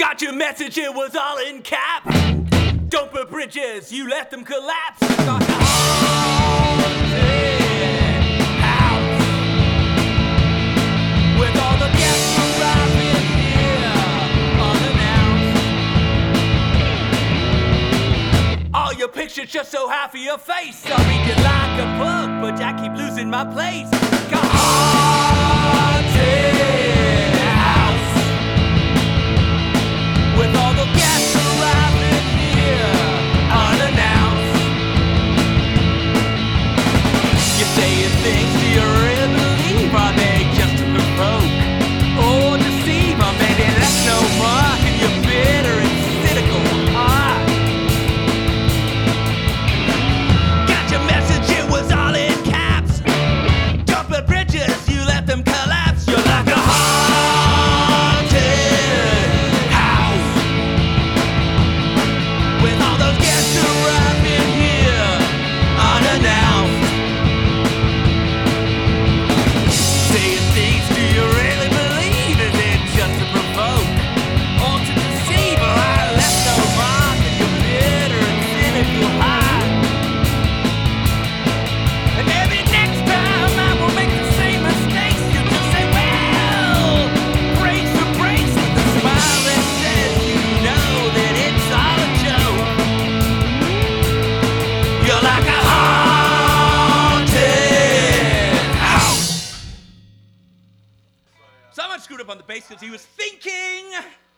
Got your message, it was all in caps. Don't put bridges, you let them collapse. Got a haunted house with all the guests arriving here unannounced. All your pictures just so half of your face. I read you like a book, but I keep losing my place. Got things you Someone screwed up on the base because he was thinking